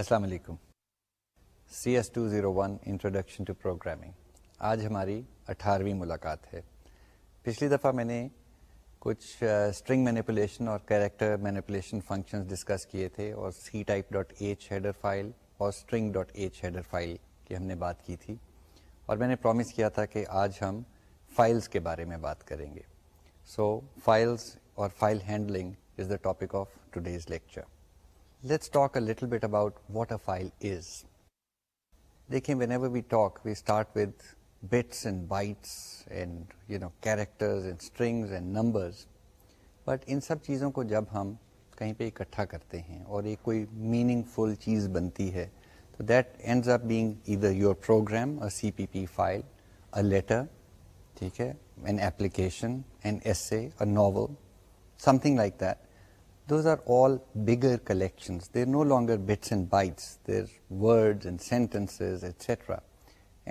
السلام علیکم C S two zero one introduction to programming آج ہماری اٹھارہویں ملاقات ہے پچھلی دفعہ میں نے کچھ اسٹرنگ مینیپولیشن اور کیریکٹر مینیپولیشن فنکشنز ڈسکس کیے تھے اور C type dot H header file اور string dot H header file کی ہم نے بات کی تھی اور میں نے پرومس کیا تھا کہ آج ہم فائلز کے بارے میں بات کریں گے سو فائلز اور file handling is the topic of today's lecture let's talk a little bit about what a file is دیکھیں بٹ ان سب چیزوں کو جب ہم کہیں پہ اکٹھا کرتے ہیں اور یہ کوئی میننگ فل چیز بنتی ہے تو that ends of either your program a C P P file a letter ٹھیک ہے and application and is a novel something like that those are all bigger collection there no longer bits and bytes and sentences etcetera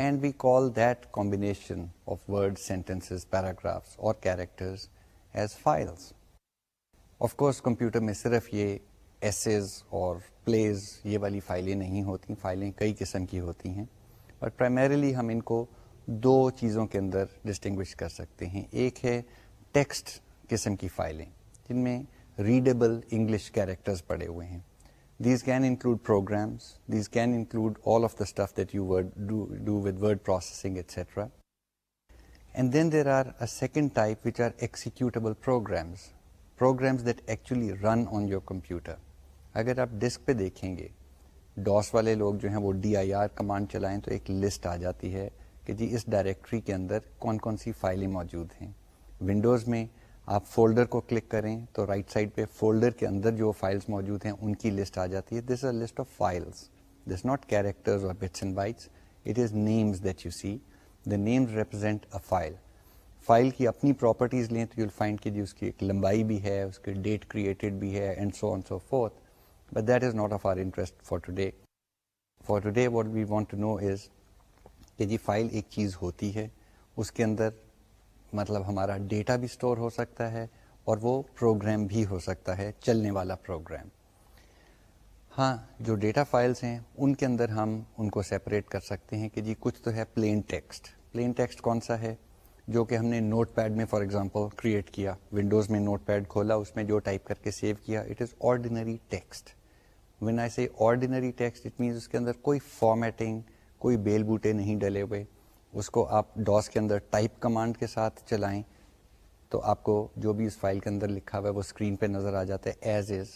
and we call that combination of word sentences paragraphs اور characters as files of course computer میں صرف یہ essays اور please یہ والی فائلیں نہیں ہوتی فائلیں کئی قسم کی ہوتی ہیں بٹ پرائمریلی ہم ان کو دو چیزوں کے اندر ڈسٹنگوش کر سکتے ہیں ایک ہے ٹیکسٹ قسم کی فائلیں جن میں ریڈیبل انگلش کیریکٹرز پڑے ہوئے ہیں these can include programs these can include all of the stuff that you word processing etcetera and then there are a second type are executable programs programs that actually run on your computer اگر آپ disk پہ دیکھیں گے DOS والے لوگ جو ہیں وہ ڈی آئی آر کمانڈ چلائیں تو ایک لسٹ آ جاتی ہے کہ جی اس ڈائریکٹری کے اندر کون کون سی فائلیں موجود ہیں ونڈوز میں آپ فولڈر کو کلک کریں تو رائٹ right سائڈ پہ فولڈر کے اندر جو فائلز موجود ہیں ان کی لسٹ آ جاتی ہے this is list of files this not characters اور bits and bytes it is names that you see the names represent a file file کی اپنی پراپرٹیز لیں تو یو ویل فائنڈ کہ جی اس کی ایک لمبائی بھی ہے اس کی ڈیٹ کریٹڈ بھی ہے and so on so forth but that is not of our interest for today for today what we want to know is کہ جی فائل ایک چیز ہوتی ہے اس کے اندر مطلب ہمارا ڈیٹا بھی اسٹور ہو سکتا ہے اور وہ پروگرام بھی ہو سکتا ہے چلنے والا پروگرام ہاں جو ڈیٹا فائلز ہیں ان کے اندر ہم ان کو سیپریٹ کر سکتے ہیں کہ جی کچھ تو ہے پلین ٹیکسٹ پلین ٹیکسٹ کون سا ہے جو کہ ہم نے نوٹ پیڈ میں فار ایگزامپل کریٹ کیا ونڈوز میں نوٹ پیڈ کھولا اس میں جو ٹائپ کر کے سیو کیا it is ordinary text when I see ordinary text it means اس کے اندر کوئی فارمیٹنگ کوئی بیل بوٹے نہیں ڈلے ہوئے اس کو آپ ڈاس کے اندر ٹائپ کمانڈ کے ساتھ چلائیں تو آپ کو جو بھی اس فائل کے اندر لکھا ہوا ہے وہ اسکرین پہ نظر آ جاتا ہے ایز از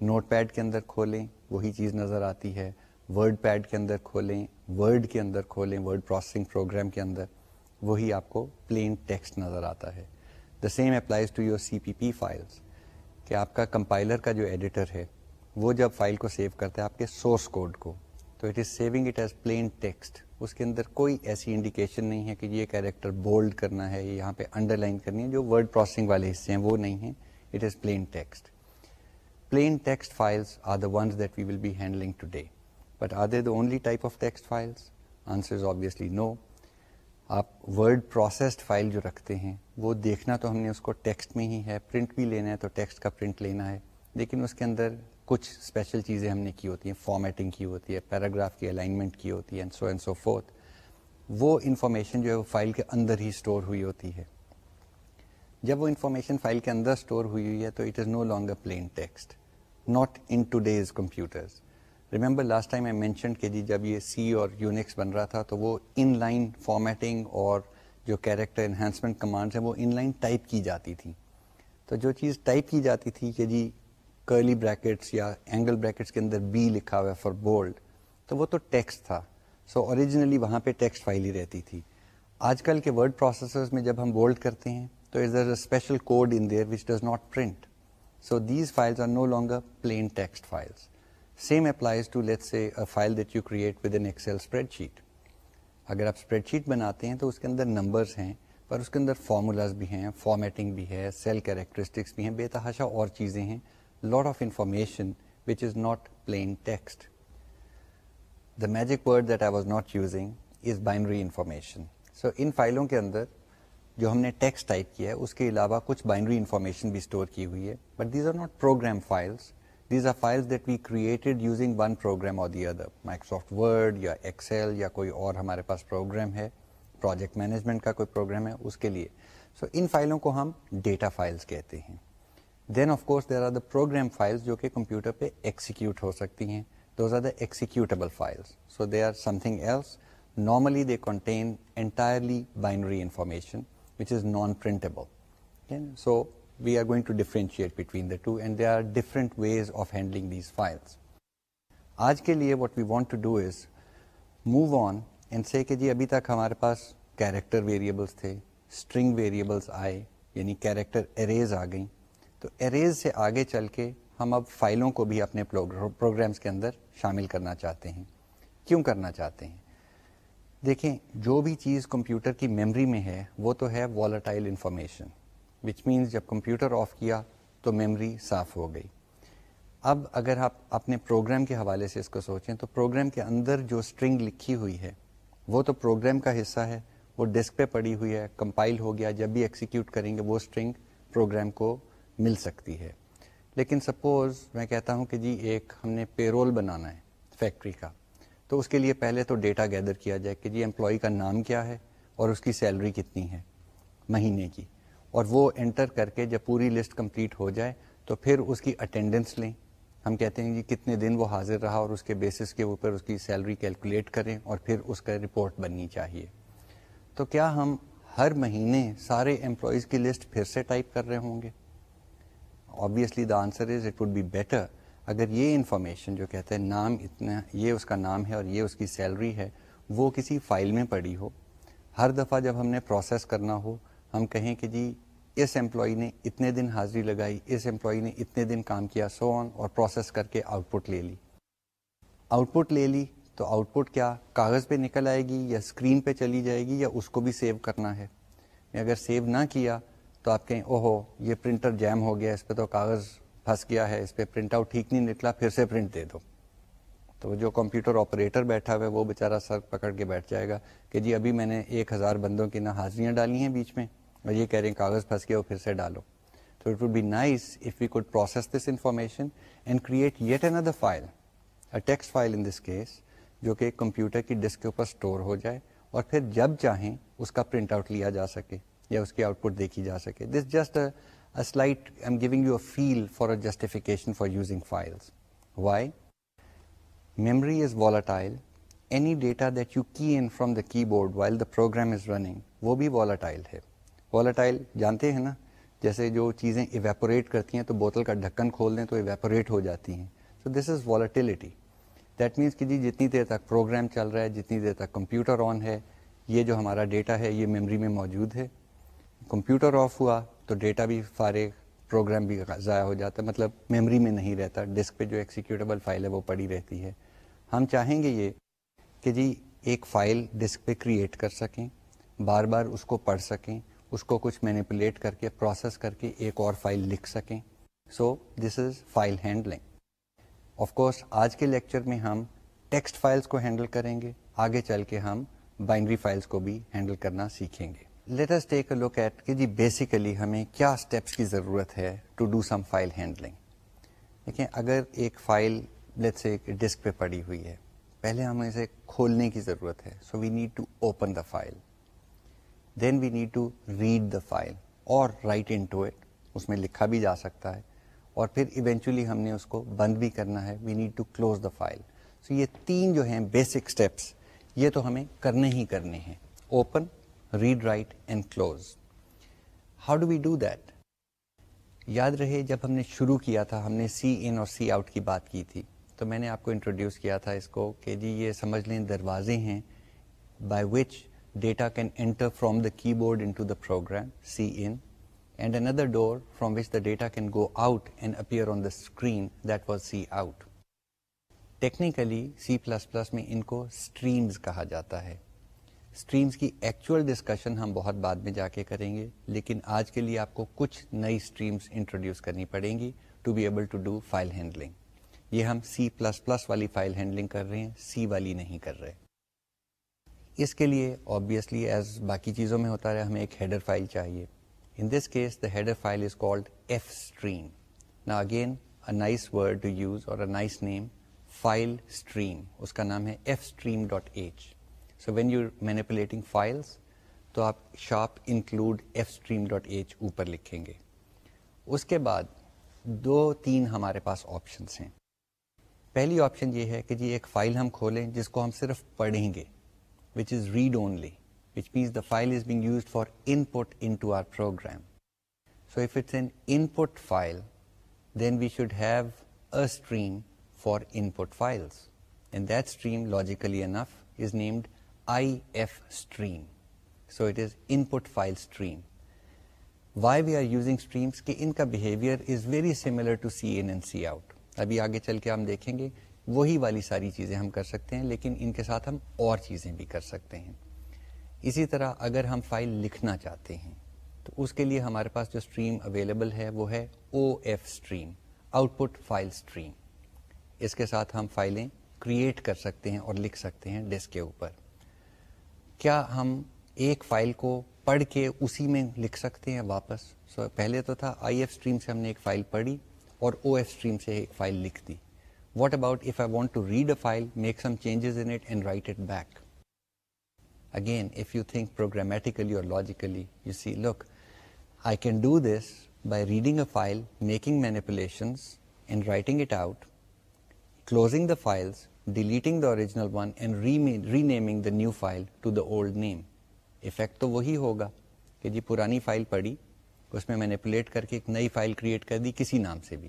نوٹ پیڈ کے اندر کھولیں وہی چیز نظر آتی ہے ورڈ پیڈ کے اندر کھولیں ورڈ کے اندر کھولیں ورڈ پروسیسنگ پروگرام کے اندر وہی آپ کو پلین ٹیکسٹ نظر آتا ہے the same applies to your C P P files کہ آپ کا کمپائلر کا جو ایڈیٹر ہے وہ جب فائل کو سیو کرتا ہے آپ کے سورس کوڈ کو تو it is saving it as plain text اس کے اندر کوئی ایسی انڈیکیشن نہیں ہے کہ یہ کیریکٹر بولڈ کرنا ہے یہاں پہ انڈر لائن کرنی ہے جو ورڈ پروسیسنگ والے حصے ہیں وہ نہیں ہیں it is plain text plain text files are the ones that we will be handling today but are they the only type of text files is obviously no آپ ورڈ پروسیسڈ فائل جو رکھتے ہیں وہ دیکھنا تو ہم نے اس کو ٹیکسٹ میں ہی ہے پرنٹ بھی لینا ہے تو ٹیکسٹ کا پرنٹ لینا ہے لیکن اس کے اندر کچھ اسپیشل چیزیں ہم نے کی ہوتی ہیں فارمیٹنگ کی ہوتی ہے پیراگراف کی الائنمنٹ کی ہوتی ہے سو سو اینڈ فورتھ وہ انفارمیشن جو ہے وہ فائل کے اندر ہی اسٹور ہوئی ہوتی ہے جب وہ انفارمیشن فائل کے اندر اسٹور ہوئی ہوئی ہے تو it is no long a plain text not in today's computers remember last time I mention کہ جی جب یہ سی اور یونیکس بن رہا تھا تو وہ ان لائن فارمیٹنگ اور جو کیریکٹر انہینسمنٹ کمانڈس ہیں وہ ان لائن ٹائپ کی جاتی تھیں تو جو چیز ٹائپ کی جاتی تھی کہ جی کرلی بریکٹس یا اینگل بریکٹس کے اندر بی لکھا ہوا ہے فار بولڈ تو وہ تو ٹیکسٹ تھا سو so اوریجنلی وہاں پہ ٹیکسٹ فائل ہی رہتی تھی آج کل کے ورڈ پروسیسرز میں جب ہم بولڈ کرتے ہیں تو is there a special code in there which does not print so these files are no longer plain text files same to file that you create with Excel spreadsheet اگر آپ spreadsheet بناتے ہیں تو اس کے اندر numbers ہیں پر اس کے اندر formulas بھی ہیں فارمیٹنگ بھی ہے سیل کیریکٹرسٹکس بھی ہیں بے تحاشا اور چیزیں ہیں lot of information which is not plain text the magic word that I was not using is binary information so ان فائلوں کے اندر جو ہم نے ٹیکسٹ ٹائپ کیا ہے اس کے علاوہ کچھ بائنری انفارمیشن بھی اسٹور کی ہوئی ہے but these are not program files these are file that we created using one program or the other Microsoft Word یا ایکسل یا کوئی اور ہمارے پاس پروگرام ہے پروجیکٹ مینجمنٹ کا کوئی پروگرام ہے اس کے لیے سو so, ان فائلوں کو ہم ڈیٹا فائلس کہتے ہیں then of course there are the program files جو کہ کمپیوٹر پہ ایکسیکیوٹ ہو سکتی ہیں those are the executable files so they are something else normally they contain entirely binary information which is non printable so we are going to differentiate between the two and they are different ways of handling these files آج کے لیے what we want to do is move on and سے کہ جی ابھی تک ہمارے پاس کیریکٹر ویریبلس تھے اسٹرنگ ویریبلس آئے یعنی کیریکٹر اریز آ گئیں تو اریز سے آگے چل کے ہم اب فائلوں کو بھی اپنے پروگرامز کے اندر شامل کرنا چاہتے ہیں کیوں کرنا چاہتے ہیں دیکھیں جو بھی چیز کمپیوٹر کی میمری میں ہے وہ تو ہے والٹائل انفارمیشن وچ مینس جب کمپیوٹر آف کیا تو میمری صاف ہو گئی اب اگر آپ اپنے پروگرام کے حوالے سے اس کو سوچیں تو پروگرام کے اندر جو اسٹرنگ لکھی ہوئی ہے وہ تو پروگرام کا حصہ ہے وہ ڈسک پہ پڑی ہوئی ہے کمپائل ہو گیا جب بھی ایکسیکیوٹ کریں گے وہ اسٹرنگ پروگرام کو مل سکتی ہے لیکن سپوز میں کہتا ہوں کہ جی ایک ہم نے پے رول بنانا ہے فیکٹری کا تو اس کے لیے پہلے تو ڈیٹا گیدر کیا جائے کہ جی امپلائی کا نام کیا ہے اور اس کی سیلری کتنی ہے مہینے کی اور وہ انٹر کر کے جب پوری لسٹ کمپلیٹ ہو جائے تو پھر اس کی اٹینڈنس لیں ہم کہتے ہیں کہ جی کتنے دن وہ حاضر رہا اور اس کے بیسس کے اوپر اس کی سیلری کیلکولیٹ کریں اور پھر اس کا رپورٹ بننی چاہیے تو کیا ہم ہر مہینے سارے امپلائیز کی لسٹ پھر سے ٹائپ کر رہے ہوں گے obviously the answer is it would be better اگر یہ انفارمیشن جو کہتے ہیں نام اتنا یہ اس کا نام ہے اور یہ اس کی سیلری ہے وہ کسی فائل میں پڑی ہو ہر دفعہ جب ہم نے پروسیس کرنا ہو ہم کہیں کہ جی اس امپلائی نے اتنے دن حاضری لگائی اس امپلائی نے اتنے دن کام کیا سو آن اور پروسیس کر کے آؤٹ پٹ لے لی آؤٹ پٹ لے لی تو آؤٹ پٹ کیا کاغذ پہ نکل آئے گی یا اسکرین پہ چلی جائے گی یا اس کو بھی سیو کرنا ہے اگر سیو نہ کیا تو آپ کہیں اوہو یہ پرنٹر جیم ہو گیا اس پہ تو کاغذ پھنس گیا ہے اس پہ پرنٹ آؤٹ ٹھیک نہیں نکلا پھر سے پرنٹ دے دو تو جو کمپیوٹر آپریٹر بیٹھا ہوا ہے وہ بیچارہ سر پکڑ کے بیٹھ جائے گا کہ جی ابھی میں نے ایک ہزار بندوں کی نہ حاضریاں ڈالی ہیں بیچ میں اور یہ کہہ رہے ہیں کاغذ پھنس گیا وہ پھر سے ڈالو تو it would be nice if we could process this information and create it another file a text file in this case جو کہ کمپیوٹر کی ڈسک کے اوپر اسٹور ہو جائے اور پھر جب چاہیں اس کا پرنٹ آؤٹ لیا جا سکے یا اس کی آؤٹ پٹ دیکھی جا سکے this just slight I am giving you a feel for justification for using files why memory is volatile any data that you key in from the keyboard while the program is running وہ بھی والاٹائل ہے والاٹائل جانتے ہیں نا جیسے جو چیزیں evaporate کرتی ہیں تو بوتل کا ڈھکن کھول دیں تو ایویپوریٹ ہو جاتی ہیں so this is volatility that means کہ جی جتنی دیر تک پروگرام چل رہا ہے جتنی دیر تک کمپیوٹر آن ہے یہ جو ہمارا ڈیٹا ہے یہ میموری میں موجود ہے کمپیوٹر آف ہوا تو ڈیٹا بھی فارغ پروگرام بھی ضائع ہو جاتا ہے مطلب میموری میں نہیں رہتا ڈسک پہ جو ایکسیکیوٹیبل فائل ہے وہ پڑی رہتی ہے ہم چاہیں گے یہ کہ جی ایک فائل ڈسک پہ کریٹ کر سکیں بار بار اس کو پڑھ سکیں اس کو کچھ مینیپولیٹ کر کے پروسیس کر کے ایک اور فائل لکھ سکیں so this is file handling of course آج کے لیکچر میں ہم ٹیکسٹ فائلس کو ہینڈل کریں گے آگے چل کے ہم بائنڈری فائلس کو بھی ہینڈل کرنا سیکھیں گے ٹیک اے لک ایٹ کہ جی بیسیکلی ہمیں کیا اسٹیپس کی ضرورت ہے to do some file handling دیکھیں اگر ایک فائل لیٹس ایک ڈسک پہ پڑی ہوئی ہے پہلے ہمیں اسے کھولنے کی ضرورت ہے so we need to open the file then we need to read the file اور رائٹ ان ٹو اٹ اس میں لکھا بھی جا سکتا ہے اور پھر ایونچولی ہم نے اس کو بند بھی کرنا ہے we need to close the file so یہ تین جو ہیں بیسک اسٹیپس یہ تو ہمیں کرنے ہی کرنے ہیں open read write and close how do we do that یاد رہے جب ہم نے شروع کیا تھا ہم نے سی ان اور سی آؤٹ کی بات کی تھی تو میں نے آپ کو انٹروڈیوس کیا تھا اس کو کہ جی یہ سمجھ لیں دروازے ہیں by which data can enter from the keyboard into the program C in and another door from which the data can go out and appear on the screen that was C out technically C plus plus میں ان کو streams کہا جاتا ہے streams کی actual discussion ہم بہت بعد میں جا کے کریں گے لیکن آج کے لیے آپ کو کچھ نئی اسٹریمس انٹروڈیوس کرنی پڑیں گی to be able to do file handling یہ ہم سی پلس پلس والی فائل ہینڈلنگ کر رہے ہیں سی والی نہیں کر رہے اس کے لیے آبویسلی ایز باقی چیزوں میں ہوتا رہا ہمیں ایک ہیڈر فائل چاہیے in this case the header file is F stream نا again a nice word to use اور نائس نیم فائل اسٹریم اس کا نام ہے F stream dot H so when you manipulating files تو آپ shop include F stream dot H اوپر لکھیں گے اس کے بعد دو تین ہمارے پاس آپشنس ہیں پہلی آپشن یہ ہے کہ جی ایک فائل ہم کھولیں جس کو ہم صرف پڑھیں گے which is read only which means the file is being used for input into our program so if it's an input file then we should have a stream for input files and that stream logically enough is named I F stream so it is input file stream why we are using streams کہ ان کا behaviour is very similar to C in and C out ابھی آگے چل کے ہم دیکھیں گے وہی والی ساری چیزیں ہم کر سکتے ہیں لیکن ان کے ساتھ ہم اور چیزیں بھی کر سکتے ہیں اسی طرح اگر ہم فائل لکھنا چاہتے ہیں تو اس کے لیے ہمارے پاس جو اسٹریم اویلیبل ہے وہ ہے O F stream output file stream اس کے ساتھ ہم فائلیں کریٹ کر سکتے ہیں اور لکھ سکتے ہیں ڈیسک کے اوپر کیا ہم ایک فائل کو پڑھ کے اسی میں لکھ سکتے ہیں واپس so, پہلے تو تھا آئی ایف اسٹریم سے ہم نے ایک فائل پڑھی اور او ایف اسٹریم سے ایک فائل لکھ دی what about if I want to read a file make some changes in it and write it back again if you think programmatically or logically you see look I can do this by reading a file making manipulations and writing it out closing the files deleting the original one and renaming the new file to the old name effect تو وہی ہوگا کہ جی پرانی file پڑی اس میں میں نے کر کے ایک نئی فائل کریٹ کر دی کسی نام سے بھی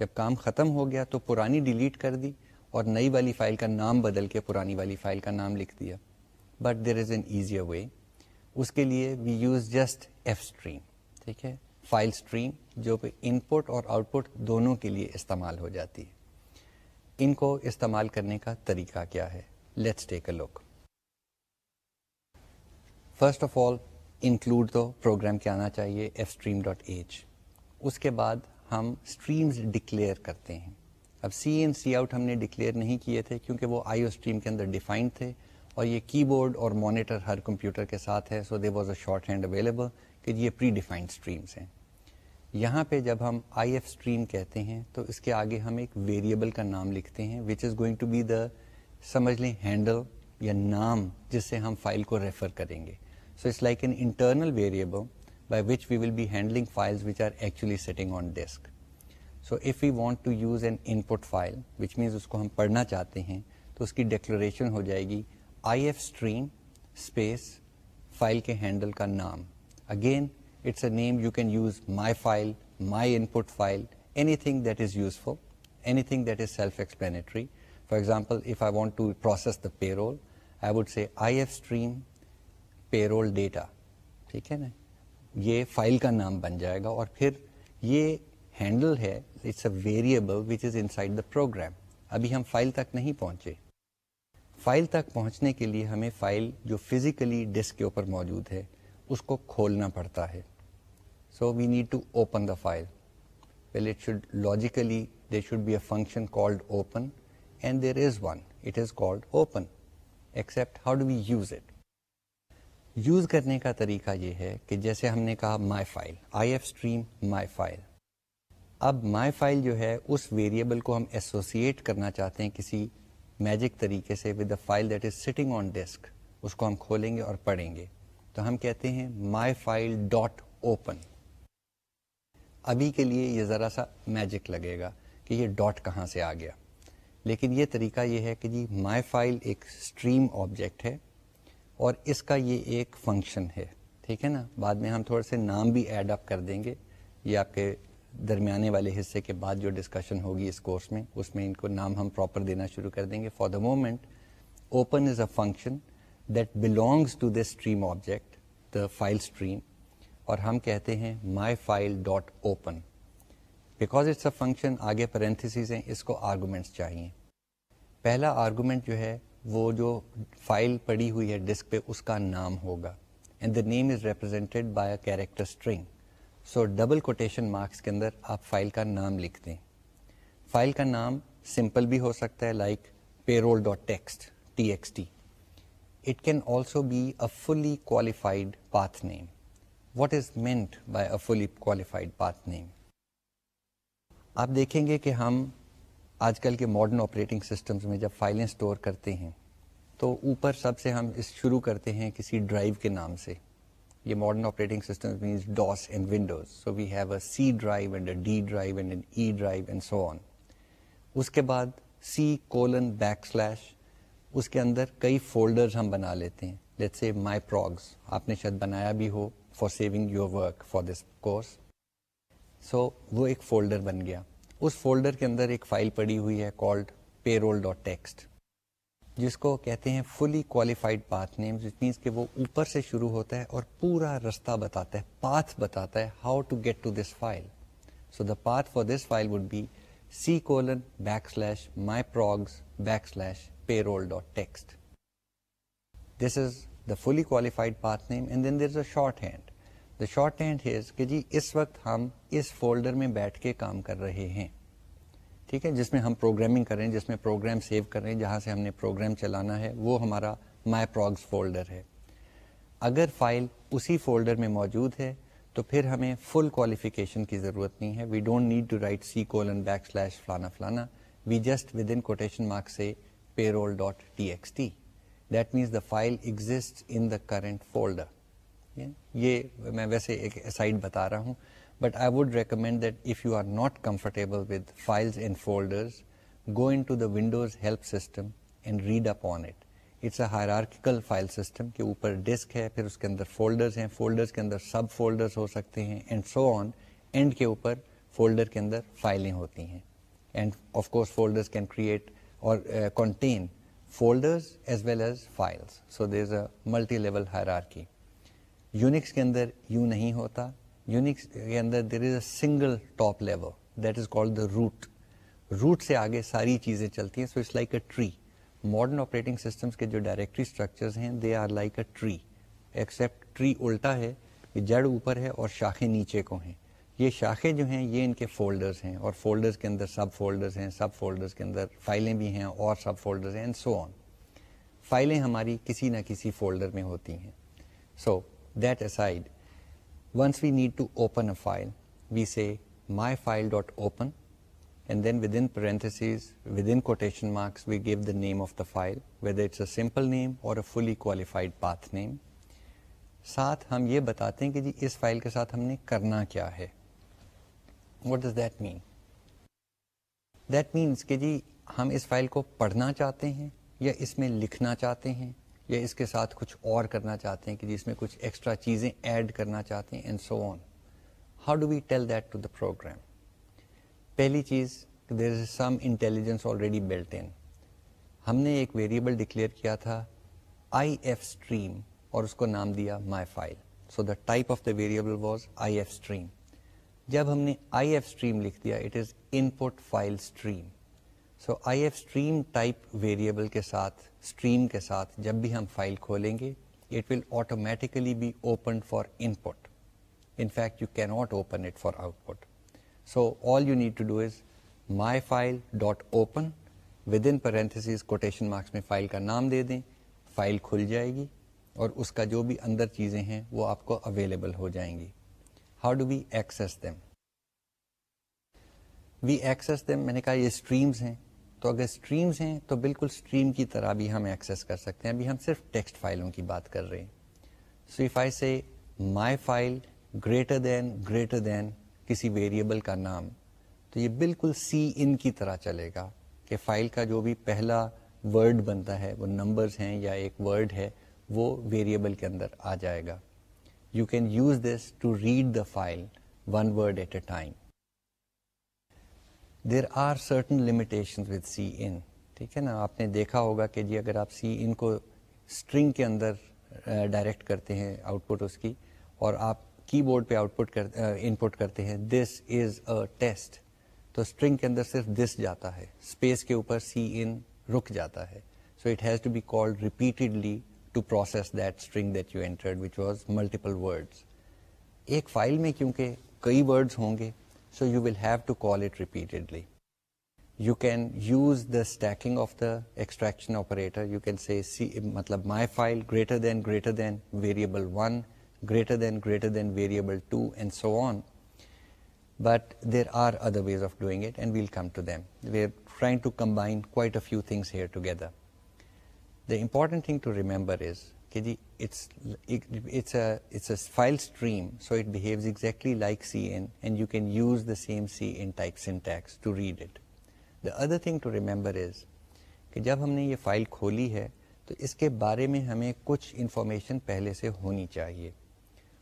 جب کام ختم ہو گیا تو پرانی ڈیلیٹ کر دی اور نئی والی فائل کا نام بدل کے پرانی والی فائل کا نام لکھ دیا but there is an easy way اس کے لیے we use just F stream ٹھیک ہے فائل اسٹریم جو کہ ان پٹ اور آؤٹ پٹ دونوں کے لیے استعمال ہو جاتی ہے ان کو استعمال کرنے کا طریقہ کیا ہے let's take a look first of all include تو پروگرام کیا آنا چاہیے ایف اسٹریم ڈاٹ ایج اس کے بعد ہم اسٹریمز ڈکلیئر کرتے ہیں اب سی این سی آؤٹ ہم نے ڈکلیئر نہیں کیے تھے کیونکہ وہ آئی او اسٹریم کے اندر ڈیفائنڈ تھے اور یہ کی بورڈ اور مانیٹر ہر کمپیوٹر کے ساتھ ہے so there was a shorthand available کہ یہ پری ڈیفائنڈ اسٹریمس ہیں یہاں پہ جب ہم آئی ایف اسٹریم کہتے ہیں تو اس کے آگے ہم ایک ویریبل کا نام لکھتے ہیں which is going to be the سمجھ لیں ہینڈل یا نام جس سے ہم فائل کو ریفر کریں گے so it's like an internal variable by which we will be handling file on disk so if you want to use an input file which means اس کو ہم پڑھنا چاہتے ہیں تو اس کی ڈیکلریشن ہو جائے گی I F stream space file کے ہینڈل کا نام again it's a name you can use my file my input file anything that is useful anything that is self if for example to I want to process the say I would say I F stream data ٹھیک ہے نا یہ file کا نام بن جائے گا اور پھر یہ ہینڈل ہے it's a variable which is inside the program ابھی ہم فائل تک نہیں پہنچے فائل تک پہنچنے کے لیے ہمیں فائل جو فزیکلی ڈسک کے اوپر موجود ہے اس کو کھولنا پڑتا ہے so we need to open the file well it should logically there should be a function called open and there is one it is called open except how do we use it use کرنے کا طریقہ یہ ہے کہ جیسے ہم نے کہا my file I F stream my file اب مائی فائل جو ہے اس ویریبل کو ہم ایسوسیٹ کرنا چاہتے ہیں کسی میجک طریقے سے with the file that is sitting on disk اس کو ہم کھولیں گے اور پڑھیں گے تو ہم کہتے ہیں مائی فائل ڈاٹ اوپن ابھی کے لیے یہ ذرا سا میجک لگے گا کہ یہ ڈاٹ کہاں سے آ گیا لیکن یہ طریقہ یہ ہے کہ جی مائی فائل ایک اسٹریم آبجیکٹ ہے اور اس کا یہ ایک فنکشن ہے ٹھیک ہے نا بعد میں ہم تھوڑے سے نام بھی ایڈ اپ کر دیں گے یہ آپ کے درمیانے والے حصے کے بعد جو ڈسکشن ہوگی اس کورس میں اس میں ان کو نام ہم پراپر دینا شروع کر دیں گے for the moment open is a function that belongs to the stream object the file stream اور ہم کہتے ہیں my file dot open because it's a function آگے پرنتھیس ہیں اس کو آرگومنٹس چاہیے پہلا آرگومنٹ جو ہے وہ جو فائل پڑی ہوئی ہے ڈسک پہ اس کا نام ہوگا and the name is represented by a character string so double quotation marks کے اندر آپ فائل کا نام لکھ دیں فائل کا نام سمپل بھی ہو سکتا ہے like payroll dot text T X T it can also be a fully qualified path name what is meant by a fully qualified path name آپ دیکھیں گے کہ ہم آج کل کے ماڈرن آپریٹنگ سسٹمز میں جب فائلیں اسٹور کرتے ہیں تو اوپر سب سے ہم اس شروع کرتے ہیں کسی ڈرائیو کے نام سے یہ modern operating system means DOS and Windows so we have a C drive and a D drive and an E drive and so on اس کے بعد سی کولن بیک سلیش اس کے اندر کئی فولڈرز ہم بنا لیتے ہیں جیسے مائی پروگز آپ نے شاید بنایا بھی ہو for saving your work for this course so وہ ایک فولڈر بن گیا اس فولڈر کے اندر ایک فائل پڑی ہوئی ہے called payroll dot text جس کو کہتے ہیں fully qualified path names means کہ وہ اوپر سے شروع ہوتا ہے اور پورا رستہ بتاتا ہے پاتھ بتاتا ہے how to get to this file so the path for this file would be C colon backslash my progs backslash payroll dot text this is the fully qualified path name and a shorthand the shorthand has کہ جی اس وقت ہم اس folder میں بیٹھ کے کام کر رہے ہیں ٹھیک ہے جس میں ہم پروگرامنگ کریں جس میں پروگرام سیو کریں جہاں سے ہم نے پروگرام چلانا ہے وہ ہمارا مائی پروگس فولڈر ہے اگر فائل اسی فولڈر میں موجود ہے تو پھر ہمیں فل کوالیفیکیشن کی ضرورت نہیں ہے we don't need to write C colon backslash فلانا فلانا we just with in quotation کو marks payroll dot T X T that means the file exit in the current folder یہ میں ویسے ایک سائڈ بتا رہا ہوں but I would recommend that if you are not comfortable with files and folders go into the Windows help system and read up on it it's a hierarchical file system کے اوپر disk ہے پھر اس کے اندر folders ہیں folders کے اندر سب folders ہو سکتے ہیں اینڈ سو آن اینڈ کے اوپر فولڈر کے اندر فائلیں ہوتی ہیں and of course folders can create اور contain folders as well as files so there is a multi level hierarchy Unix کے اندر یوں نہیں ہوتا یونکس کے اندر there is a single top level that is called the root root سے آگے ساری چیزیں چلتی ہیں so it's like a tree modern operating systems کے جو ڈائریکٹری اسٹرکچرز ہیں they are like a tree except tree الٹا ہے کہ جڑ اوپر ہے اور شاخیں نیچے کو ہیں یہ شاخیں جو ہیں یہ ان کے فولڈرز ہیں اور فولڈرز کے اندر سب فولڈرز ہیں سب فولڈرز کے اندر فائلیں بھی ہیں اور سب فولڈرز ہیں سو آن فائلیں ہماری کسی نہ کسی فولڈر میں ہوتی ہیں so that aside once we need to open a file we say my file dot open and then with with in in quotation marks we give the name of the file whether it's a simple name or a fully qualified path name ساتھ ہم یہ بتاتے ہیں کہ جی اس file کے ساتھ ہم نے کرنا کیا ہے what does that mean that means کہ جی ہم اس فائل کو پڑھنا چاہتے ہیں یا اس میں لکھنا چاہتے ہیں یا اس کے ساتھ کچھ اور کرنا چاہتے ہیں کہ جی اس میں کچھ ایکسٹرا چیزیں ایڈ کرنا چاہتے ہیں and so on how do we tell that to the program پہلی چیز there is some intelligence already built in ہم نے ایک ویریبل ڈکلیئر کیا تھا آئی ایف اسٹریم اور اس کو نام دیا my file so the type of the variable was I F stream جب ہم نے آئی ایف اسٹریم لکھ دیا it is input file stream so I F stream type variable کے ساتھ اسٹریم کے ساتھ جب بھی ہم فائل کھولیں گے it will automatically be open for input in fact you can not open it for output so all you need to do is my file dot open with in parentheses quotation marks میں file کا نام دے دیں file کھل جائے گی اور اس کا جو بھی اندر چیزیں ہیں وہ آپ کو اویلیبل ہو جائیں گی how do we access them we access them میں نے کہا یہ اسٹریمز ہیں تو اگر اسٹریمز ہیں تو بالکل اسٹریم کی طرح بھی ہم ایکسیس کر سکتے ہیں ابھی ہم صرف ٹیکسٹ فائلوں کی بات کر رہے ہیں so if I say my file greater than greater than کسی ویریبل کا نام تو یہ بالکل سی ان کی طرح چلے گا کہ فائل کا جو بھی پہلا ورڈ بنتا ہے وہ نمبرز ہیں یا ایک ورڈ ہے وہ ویریبل کے اندر آ جائے گا you can use this to read the file one word at a time there are certain limitation with C in ٹھیک ہے نا آپ نے دیکھا ہوگا کہ جی اگر آپ سی ان کو اسٹرنگ کے اندر ڈائریکٹ کرتے ہیں آؤٹ پٹ اس کی اور آپ کی بورڈ پہ آؤٹ پٹ ان پٹ کرتے ہیں دس از اے ٹیسٹ تو اسٹرنگ کے اندر صرف دس جاتا ہے اسپیس کے اوپر سی ان رک جاتا ہے so it has to be called repeatedly to process that string that you entered which was multiple words ایک فائل میں کیونکہ کئی ورڈس ہوں گے so you will have to call it repeatedly you can use the the stacking of extraction operator you can see مطلب my file greater than greater than variable one greater than greater than variable two and so on but there are other ways of doing it and we'll come to them we're trying to combine few things here together the important thing to remember is کہ جی it's a file stream so it behaves exactly like C in and you can use the same C type syntax to read it the other thing to remember is کہ جب ہم نے یہ file کھولی ہے تو اس کے بارے میں ہمیں کچھ انفارمیشن پہلے سے ہونی چاہیے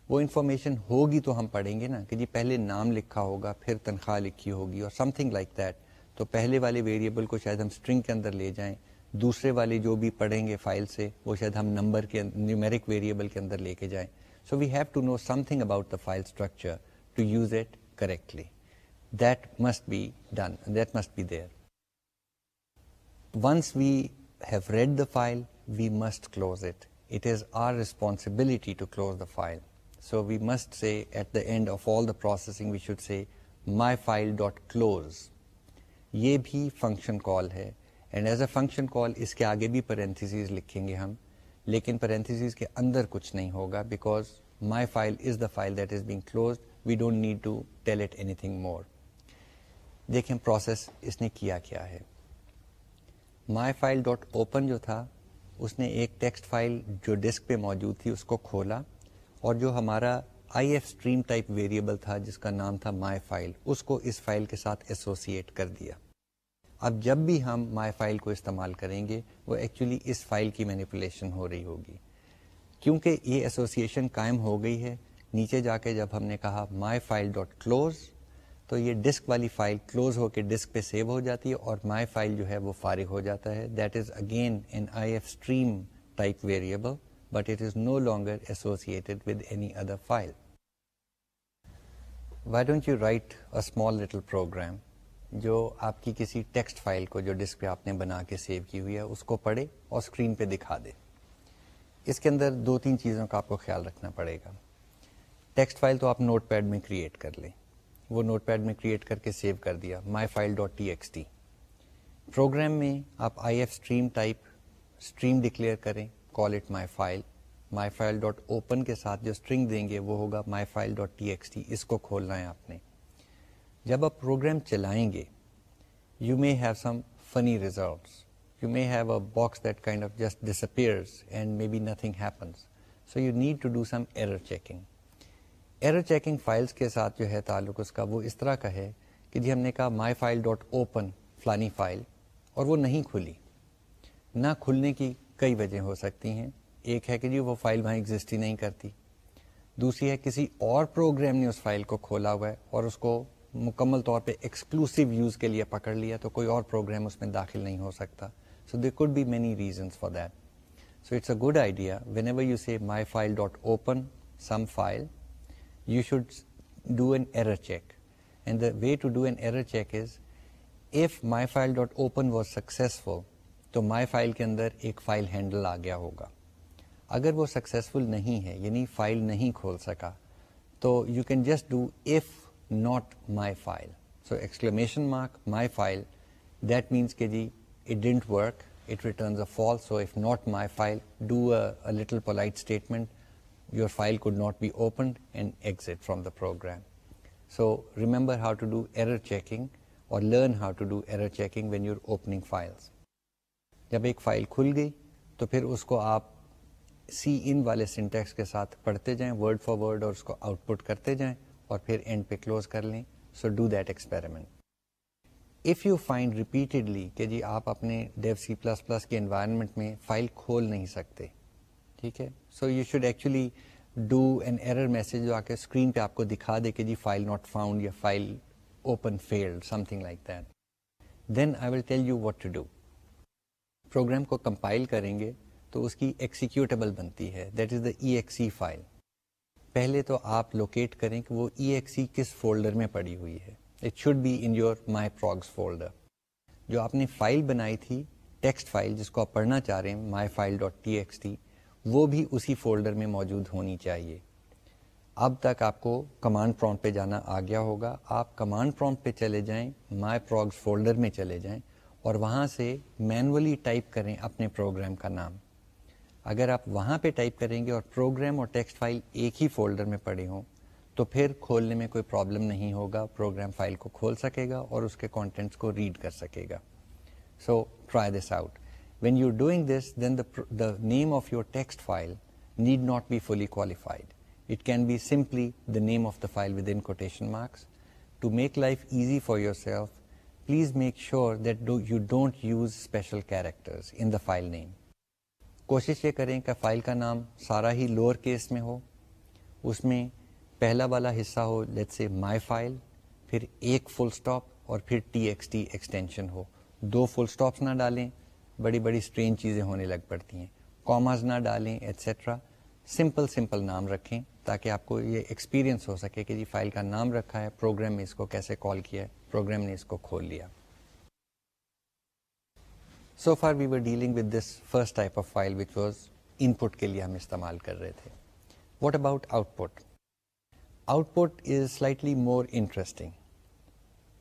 وہ انفارمیشن ہوگی تو ہم پڑھیں گے نا کہ جی پہلے نام لکھا ہوگا پھر تنخواہ لکھی ہوگی اور سم تھنگ لائک دیٹ تو پہلے والے ویریبل کو شاید ہم اسٹرنگ کے اندر لے جائیں دوسرے والے جو بھی پڑھیں گے فائل سے وہ شاید ہم نمبر کے نیومیرک ویریبل کے اندر لے کے جائیں so we have to know something about the file structure to use it correctly that must be done that must be there once we have read the file we must close it it is our responsibility to close the file so we must say at the end of all the processing we should say my file dot close یہ بھی function call ہے and as a function call اس کے آگے بھی parenthesis لکھیں گے ہم لیکن پرنتھیس کے اندر کچھ نہیں ہوگا because my file is the file that is being closed we don't need to tell it anything more دیکھیں پروسیس اس نے کیا کیا ہے مائی فائل ڈاٹ اوپن جو تھا اس نے ایک ٹیکسٹ فائل جو ڈسک پہ موجود تھی اس کو کھولا اور جو ہمارا I F stream type variable تھا جس کا نام تھا مائی فائل اس کو اس فائل کے ساتھ ایسوسیٹ کر دیا اب جب بھی ہم مائی فائل کو استعمال کریں گے وہ ایکچولی اس فائل کی مینیپولیشن ہو رہی ہوگی کیونکہ یہ ایسوسیشن قائم ہو گئی ہے نیچے جا کے جب ہم نے کہا مائی فائل ڈاٹ کلوز تو یہ ڈسک والی فائل کلوز ہو کے ڈسک پہ سیو ہو جاتی ہے اور مائی فائل جو ہے وہ فارغ ہو جاتا ہے that is again an I F stream type variable but it is no longer associated with any other file why don't you write a small little program جو آپ کی کسی ٹیکسٹ فائل کو جو ڈسک پہ آپ نے بنا کے سیو کی ہوئی ہے اس کو پڑھے اور اسکرین پہ دکھا دے اس کے اندر دو تین چیزوں کا آپ کو خیال رکھنا پڑے گا ٹیکسٹ فائل تو آپ نوٹ پیڈ میں کریٹ کر لیں وہ نوٹ پیڈ میں کریٹ کر کے سیو کر دیا my file dot T X T program میں آپ I F stream type stream declare کریں call it my file my file dot open کے ساتھ جو اسٹرنگ دیں گے وہ ہوگا my file dot T X T اس کو کھولنا ہے آپ نے جب آپ پروگرام چلائیں گے you may have some funny results you may have a box that kind of just disappears and maybe nothing happens so you need to do some error checking error checking files کے ساتھ جو ہے تعلق اس کا وہ اس طرح کا ہے کہ جی ہم نے کہا مائی فائل ڈاٹ اوپن فلانی فائل اور وہ نہیں کھلی نہ کھلنے کی کئی وجہ ہو سکتی ہیں ایک ہے کہ جی وہ فائل وہاں ایگزسٹ ہی نہیں کرتی دوسری ہے کسی اور پروگرام نے اس فائل کو کھولا ہوا ہے اور اس کو مکمل طور پہ ایکسکلوسو یوز کے لیے پکڑ لیا تو کوئی اور پروگرام اس میں داخل نہیں ہو سکتا so they could be many reasons for that so it's a good idea whenever you see my file dot open some file you should do an error check and the way to do an error check is if my file dot open was successful تو my file کے اندر ایک file handle آ گیا ہوگا اگر وہ successful نہیں ہے یعنی فائل نہیں کھول سکا تو you can just do if not my file so exclamation mark my file that means کہ جی it not work it returns a fall so polite not my file do a little opened statement your file the program so remember how to do error checking or learn how to do error checking when your opening files جب ایک file کھل گئی تو پھر اس کو آپ C ان والے syntax کے ساتھ پڑھتے جائیں ورڈ فار ورڈ اور اس کو آؤٹ پٹ کرتے جائیں اور پھر اینڈ پہ کلوز کر لیں so do that experiment if you find repeatedly کہ جی آپ اپنے ڈیو سی پلس پلس کے انوائرمنٹ میں فائل کھول نہیں سکتے ٹھیک ہے so you should actually do an error message جو آ کے اسکرین پہ آپ کو دکھا دے کہ جی فائل ناٹ فاؤنڈ یا file open failed something like that then I will tell you what to do program کو کمپائل کریں گے تو اس کی ایکسیکیوٹیبل بنتی ہے that is the E X C file پہلے تو آپ لوکیٹ کریں کہ وہ ای ایکس سی کس فولڈر میں پڑی ہوئی ہے it should be in your my progs folder جو آپ نے فائل بنائی تھی ٹیکسٹ فائل جس کو آپ پڑھنا چاہ رہے ہیں my file dot T X T وہ بھی اسی فولڈر میں موجود ہونی چاہیے اب تک آپ کو کمانڈ پرومٹ پہ جانا آ گیا ہوگا آپ کمانڈ پرومٹ پہ چلے جائیں مائی پروگس فولڈر میں چلے جائیں اور وہاں سے مینولی ٹائپ کریں اپنے پروگرام کا نام اگر آپ وہاں پہ ٹائپ کریں گے اور پروگرام اور ٹیکسٹ فائل ایک ہی فولڈر میں پڑے ہوں تو پھر کھولنے میں کوئی پرابلم نہیں ہوگا پروگرام فائل کو کھول سکے گا اور اس کے کانٹینٹس کو ریڈ کر سکے گا so try this out when you doing this then the name of your text file need not be fully qualified it can be simply the name of the file with in quotation marks to make life easy for yourself please make sure that you don't use special characters in the file name کوشش یہ کریں کہ file کا نام سارا ہی lower case میں ہو اس میں پہلا والا حصہ ہو لیٹ سے مائی فائل پھر ایک فل اسٹاپ اور پھر ٹی ایکس ٹی ایکسٹینشن ہو دو فل اسٹاپس نہ ڈالیں بڑی بڑی اسٹرین چیزیں ہونے لگ پڑتی ہیں کاماز نہ ڈالیں ایٹسٹرا سمپل سمپل نام رکھیں تاکہ آپ کو یہ ایکسپیرینس ہو سکے کہ جی فائل کا نام رکھا ہے پروگرام نے اس کو کیسے کال کیا ہے پروگرام نے اس کو کھول لیا so far we were dealing with this first type of file which was input کے لیے ہم استعمال کر رہے تھے what about output output is slightly more interesting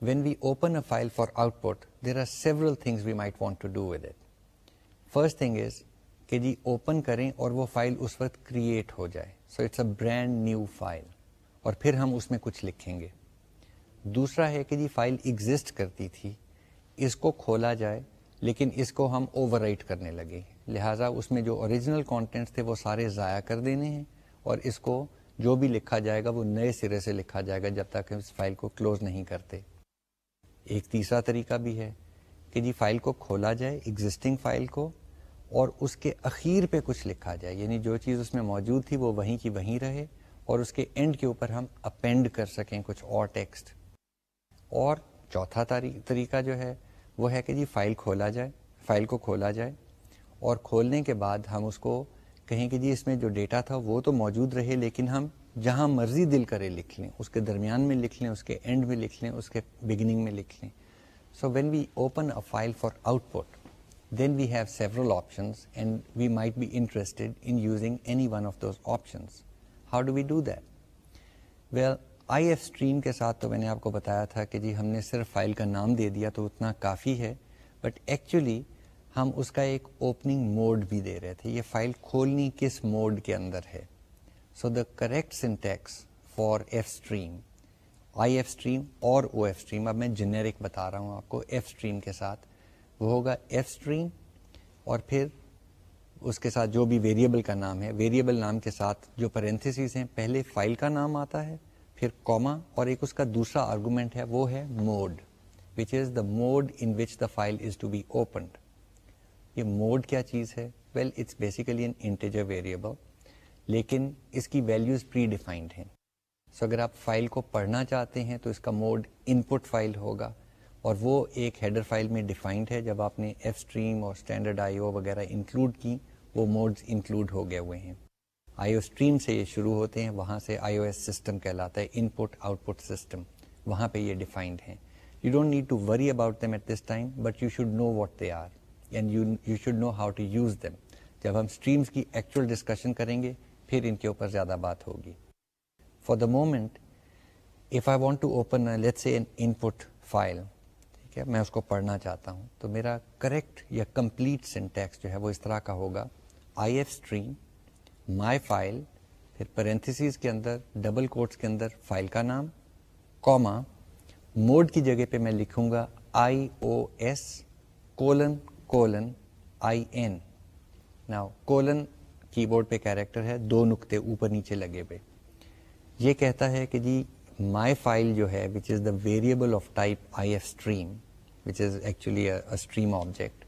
when we open a file for output there are several things we might want to do with it first thing is کہ جی open کریں اور وہ فائل اس وقت create ہو جائے so it's a brand new file اور پھر ہم اس میں کچھ لکھیں گے دوسرا ہے کہ جی فائل ایگزسٹ کرتی تھی اس کو کھولا جائے لیکن اس کو ہم اوور رائٹ کرنے لگے لہٰذا اس میں جو اوریجنل کانٹینٹس تھے وہ سارے ضائع کر دینے ہیں اور اس کو جو بھی لکھا جائے گا وہ نئے سرے سے لکھا جائے گا جب تک ہم اس فائل کو کلوز نہیں کرتے ایک تیسرا طریقہ بھی ہے کہ جی فائل کو کھولا جائے ایگزٹنگ فائل کو اور اس کے اخیر پہ کچھ لکھا جائے یعنی جو چیز اس میں موجود تھی وہ وہیں کی وہیں رہے اور اس کے اینڈ کے اوپر ہم اپینڈ کر سکیں کچھ اور ٹیکسٹ اور چوتھا طریقہ جو ہے وہ ہے کہ جی فائل کھولا جائے فائل کو کھولا جائے اور کھولنے کے بعد ہم اس کو کہیں کہ جی اس میں جو ڈیٹا تھا وہ تو موجود رہے لیکن ہم جہاں مرضی دل کرے لکھ لیں اس کے درمیان میں لکھ لیں اس کے اینڈ میں لکھ لیں اس کے بگننگ میں لکھ لیں so when we open a file for output then we have several options and we might be interested in using any one of those options how do we do that well I F stream کے ساتھ تو میں نے آپ کو بتایا تھا کہ جی ہم نے صرف فائل کا نام دے دیا تو اتنا کافی ہے بٹ ایکچولی ہم اس کا ایک اوپننگ موڈ بھی دے رہے تھے یہ فائل کھولنی کس موڈ کے اندر ہے so the correct syntax for F stream I F stream اور او ایف اسٹریم اب میں جنیرک بتا رہا ہوں آپ کو ایف اسٹریم کے ساتھ وہ ہوگا ایف اسٹریم اور پھر اس کے ساتھ جو بھی ویریبل کا نام ہے ویریبل نام کے ساتھ جو پیرنتھیس ہیں پہلے فائل کا نام آتا ہے پھر کوما اور ایک اس کا دوسرا آرگومنٹ ہے وہ ہے mode which is the mode in which the file is to be opened یہ موڈ کیا چیز ہے well it's basically integer variable لیکن اس کی ویلیوز پری ڈیفائنڈ ہیں سو اگر آپ فائل کو پڑھنا چاہتے ہیں تو اس کا موڈ ان پٹ فائل ہوگا اور وہ ایک ہیڈر فائل میں ڈیفائنڈ ہے جب آپ نے ایف اسٹریم اور اسٹینڈرڈ آئی او وغیرہ انکلوڈ کی وہ موڈز انکلوڈ ہو گئے ہوئے ہیں آئی او اسٹریم سے یہ شروع ہوتے ہیں وہاں سے آئی او ایس سسٹم کہلاتا ہے input output system وہاں پہ یہ ڈیفائنڈ ہیں you don't need to worry about them at this time but you should know what they are and you should know how to use them جب ہم streams کی actual discussion کریں گے پھر ان کے اوپر زیادہ بات ہوگی for the moment if I want to open input file ٹھیک ہے میں اس کو پڑھنا چاہتا ہوں تو میرا کریکٹ یا کمپلیٹ سینٹیکس جو ہے وہ اس طرح کا ہوگا I F stream my file پھر پیرنتھسیز کے اندر ڈبل کوٹس کے اندر فائل کا نام کوما موڈ کی جگہ پہ میں لکھوں گا I O S colon colon I N now colon keyboard پہ کیریکٹر ہے دو نقطے اوپر نیچے لگے پہ یہ کہتا ہے کہ جی مائی فائل جو ہے which is the variable of type I F stream which is actually stream object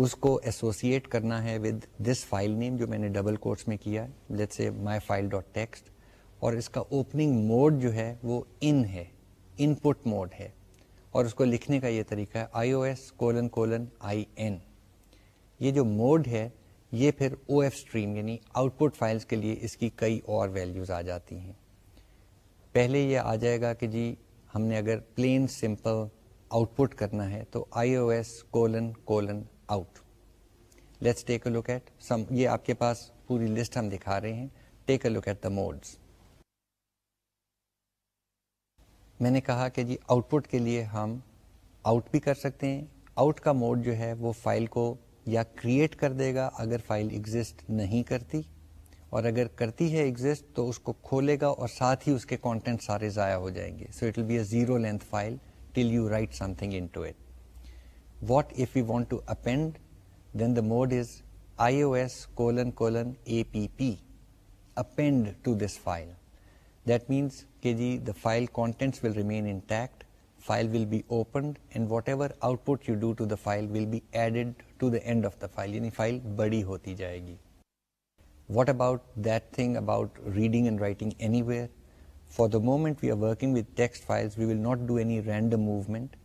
اس کو ایسوسیٹ کرنا ہے ود دس فائل نیم جو میں نے ڈبل کورس میں کیا جیسے مائی فائل ڈاٹ ٹیکسٹ اور اس کا اوپننگ موڈ جو ہے وہ ان ہے ان پٹ موڈ ہے اور اس کو لکھنے کا یہ طریقہ ہے I O S colon colon I N یہ جو موڈ ہے یہ پھر او ایف اسٹریم یعنی آؤٹ پٹ فائلس کے لیے اس کی کئی اور ویلیوز آ جاتی ہیں پہلے یہ آ جائے گا کہ جی ہم نے اگر پلین سمپل آؤٹ پٹ کرنا ہے تو I O S colon colon out let's take a look at یہ آپ کے پاس پوری لسٹ ہم دکھا رہے ہیں take a look at the modes میں نے کہا کہ جی آؤٹ پٹ کے لیے ہم آؤٹ بھی کر سکتے ہیں آؤٹ کا موڈ جو ہے وہ فائل کو یا کریٹ کر دے گا اگر فائل ایگزٹ نہیں کرتی اور اگر کرتی ہے ایگزٹ تو اس کو کھولے گا اور ساتھ ہی اس کے کانٹینٹ سارے ضائع ہو جائیں گے so it will be a zero length file till you write something into it what if you want to append then the mode is I O S colon colon A P P append this file that means کے جی the file contents will remain intact file will be open whatever output you do to the file will be added of the file یعنی بڑی ہوتی جائے گی what about that thing about reading and writing anywhere for the moment we are working with text file we will not do any random movement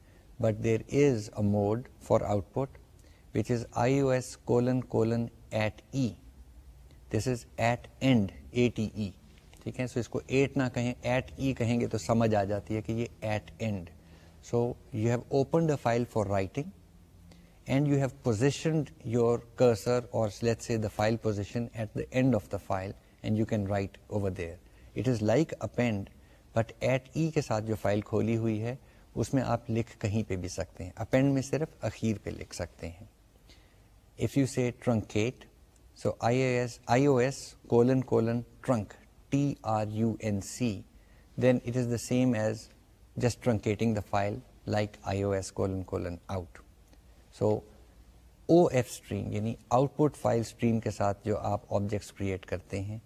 but there is a mode for output which is I O S colon colon at E this is at end T E ٹھیک ہے سو اس کو at نہ کہیں at ای کہیں گے تو سمجھ آ جاتی ہے کہ یہ at end so you have open the file for writing and you have positioned your cursor or the file position at the end of the file and you can write over there it is like append pend but at E کے ساتھ جو file کھولی ہوئی ہے اس میں آپ لکھ کہیں پہ بھی سکتے ہیں اپینڈ میں صرف اخیر پہ لکھ سکتے ہیں if you say truncate so I S I O S colon colon trunc T R U N C then it is the same as just truncating the file like I O S colon colon out so O F stream یعنی output file stream کے ساتھ جو آپ objects create کرتے ہیں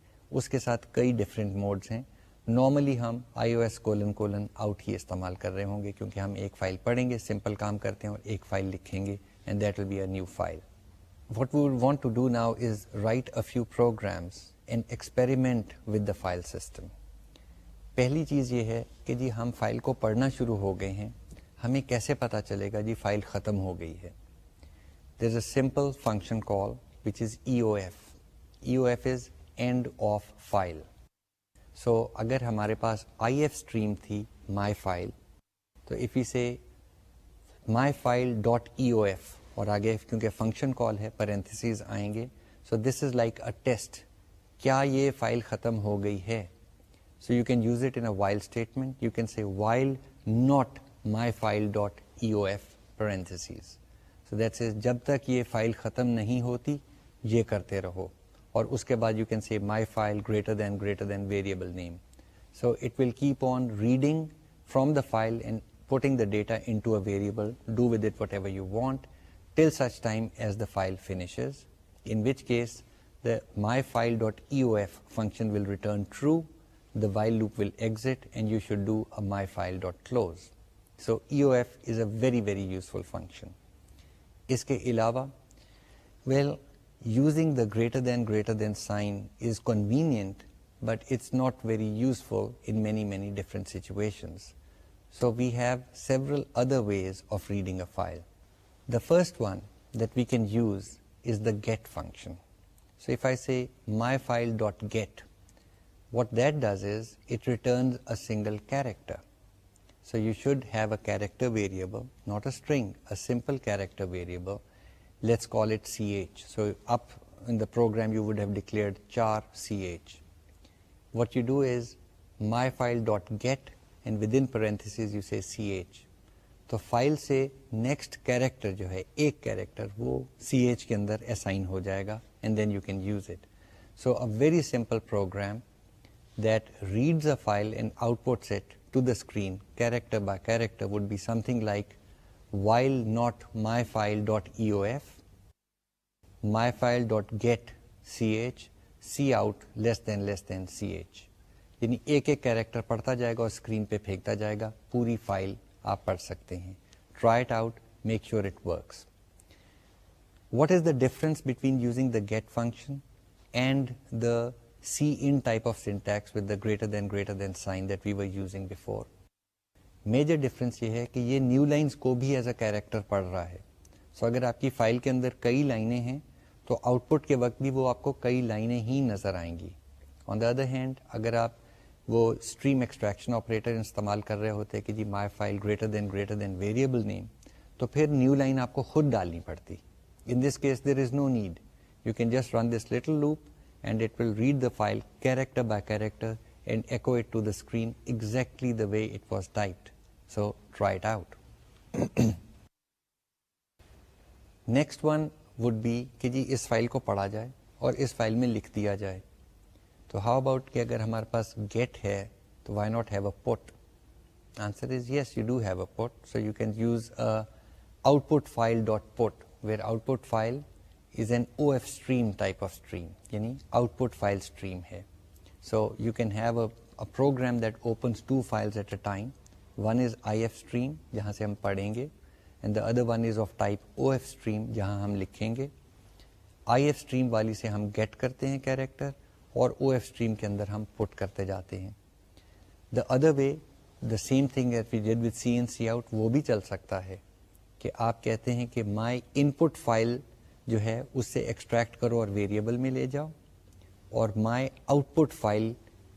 اس کے ساتھ کئی ڈفرینٹ موڈس ہیں نارملی ہم I O S colon colon out ہی استعمال کر رہے ہوں گے کیونکہ ہم ایک فائل پڑھیں گے سمپل کام کرتے ہیں اور ایک فائل لکھیں گے and that will be a new file what we want to do now is write a few programs and experiment with the file system پہلی چیز یہ ہے کہ جی ہم فائل کو پڑھنا شروع ہو گئے ہیں ہمیں کیسے پتہ چلے گا جی فائل ختم ہو گئی ہے there is a simple function call which is E O F E O F is end of file so so, اگر ہمارے پاس آئی ایف اسٹریم تھی مائی فائل تو ای سے my file dot E O F اور آگے کیونکہ فنکشن کال ہے پرنتھیس آئیں گے so this is like a test کیا یہ فائل ختم ہو گئی ہے so you can use it in while statement you can see while not my file dot E O F parentheses so that's جب تک یہ فائل ختم نہیں ہوتی یہ کرتے رہو اور اس کے بعد you can see my file greater than greater than variable name so it will keep on reading from the file and putting the data into a variable do with it whatever you want till such time as the file finishes in which case the my file dot E O F function will return true the while loop will exit and you should do a my file dot close so E O F is a very very useful function اس کے علاوہ well well, using the greater than sign is convenient, but it's not very useful in many different situations. So we have several other ways of reading a file. The first one that we can use is the get function. So if I say myFile.get, what that does is it returns a single character. So you should have a character variable, not a string, a simple character variable let's call it C H so up in the program you would have declared char C H what you do is my file dot get and within per C H تو file سے next character جو ہے ایک character وہ C H کے اندر assign ہو جائے گا and then you can use it so a very simple program that reads a file and output set to the screen character by character would be something like while not my file dot E O F my file get C H C out less than less than C H یعنی ایک ایک character پڑھتا جائے گا اور screen پہ پھینکتا جائے گا پوری file آپ پڑھ سکتے ہیں try it out make sure it works what is the difference between using the get function and the C in type of syntax with the greater than greater than sign that we were using before major difference یہ ہے کہ یہ new lines کو بھی as a character پڑھ رہا ہے سو so اگر آپ کی فائل کے اندر کئی لائنیں ہیں تو آؤٹ پٹ کے وقت بھی وہ آپ کو کئی لائنیں ہی نظر آئیں گی آن دا ادر ہینڈ اگر آپ وہ اسٹریم ایکسٹریکشن آپریٹر استعمال کر رہے ہوتے کہ جی my file greater than greater than variable name تو پھر نیو لائن آپ کو خود ڈالنی پڑتی in this case there is no need you can just run this little loop and it will read the file character by character and echo it to the screen exactly the way it was tight so try it out next one would be کہ جی اس file کو پڑھا جائے اور اس file میں لکھ دیا جائے تو ہاؤ اباؤٹ کہ اگر ہمارے پاس گیٹ ہے تو why not have a put answer is yes you do have a put so you can use output file dot put where output file is an O F stream type of stream یعنی output file stream ہے so you can have a program that opens two files at a time one is I F stream جہاں سے ہم پڑھیں گے and the one is of type O F stream جہاں ہم لکھیں گے آئی ایف اسٹریم والی سے ہم گیٹ کرتے ہیں کیریکٹر اور او ایف اسٹریم کے اندر ہم پٹ کرتے جاتے ہیں the other way the same thing with cin cout وہ بھی چل سکتا ہے کہ آپ کہتے ہیں کہ مائی ان پٹ فائل جو ہے اس سے ایکسٹریکٹ کرو اور ویریبل میں لے جاؤ اور مائی آؤٹ پٹ فائل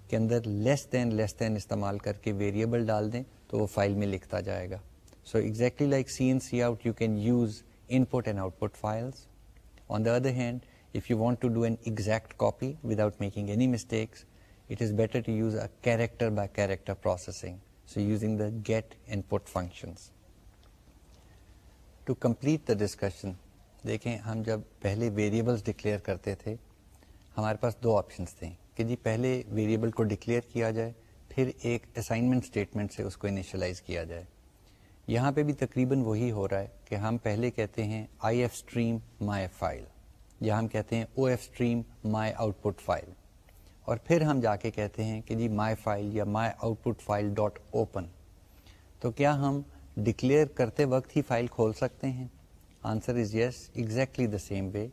کے اندر لیس دین لیس دین استعمال کر کے ویریبل ڈال دیں تو وہ فائل میں لکھتا جائے گا so exactly like cin cout you can use input and output files on the other hand if you want to do an exact copy without making any mistakes it is better to use a character by character processing so using the get input functions to complete the discussion دیکھیں ہم جب پہلے variables declare کرتے تھے ہمارے پاس دو options تھے کہ جی پہلے ویریبل کو ڈکلیئر کیا جائے پھر ایک اسائنمنٹ اسٹیٹمنٹ سے اس کو انیشلائز کیا جائے یہاں پہ بھی تقریباً وہی ہو رہا ہے کہ ہم پہلے کہتے ہیں I F stream my file یا ہم کہتے ہیں O F stream my output file اور پھر ہم جا کے کہتے ہیں کہ جی مائی فائل یا my output file dot open تو کیا ہم ڈکلیئر کرتے وقت ہی فائل کھول سکتے ہیں answer is yes exactly the same way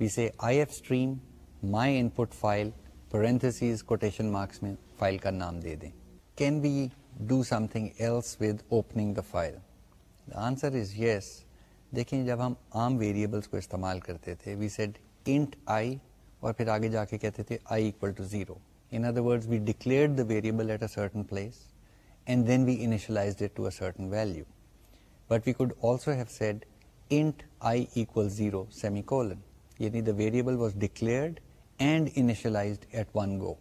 we say I F stream my input file parentheses quotation marks میں فائل کا نام دے دیں can be do something else with opening the file the answer is yes دیکھیں جب ہم عام variables کو استعمال کرتے تھے وی سیڈ انٹ آئی اور پھر آگے جا کے کہتے تھے I equal to zero in other word we declare the variable at a certain place and then we initialize it to a certain value but we could also have said int I zero semicolon یعنی the variable was declared and initialized at one go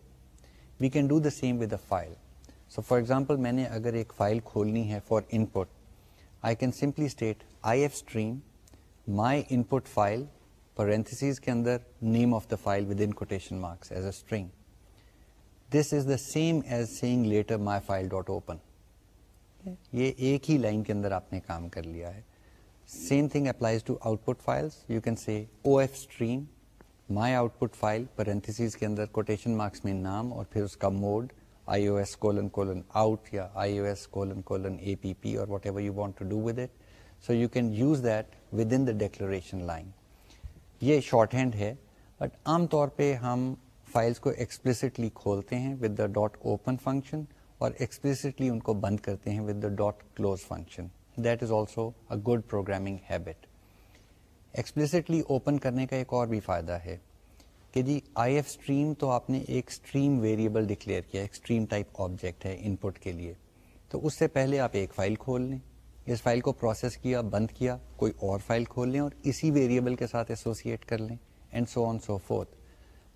we can do the same with with the file so for example میں نے اگر ایک file کھولنی ہے for input I can simply state I F stream my input file parentheses کے اندر name of the file with in quotation marks as a string this is the same as saying later my file dot open یہ ایک ہی line کے اندر آپ نے کام کر لیا ہے same thing applies to output files you can say O F stream my output file parentheses کے اندر کوٹیشن مارکس میں نام اور پھر اس کا mode I O S colon colon out یا I O S colon colon A P P اور whatever you want to do with it so you can use that with in the declaration line یہ shorthand ہے but عام طور پہ ہم files کو explicitly کھولتے ہیں with the dot open function اور ایکسپلسٹلی ان کو بند کرتے ہیں with the dot close function that is also a good programming habit explicitly open کرنے کا ایک اور بھی فائدہ ہے کہ جی آئی ایف اسٹریم تو آپ نے ایک اسٹریم ویریبل ڈکلیئر کیا ایکسٹریم ٹائپ آبجیکٹ ہے ان پٹ کے لیے تو اس سے پہلے آپ ایک فائل کھول لیں اس فائل کو پروسیس کیا بند کیا کوئی اور فائل کھول لیں اور اسی ویریبل کے ساتھ ایسوسیٹ کر لیں and so on so forth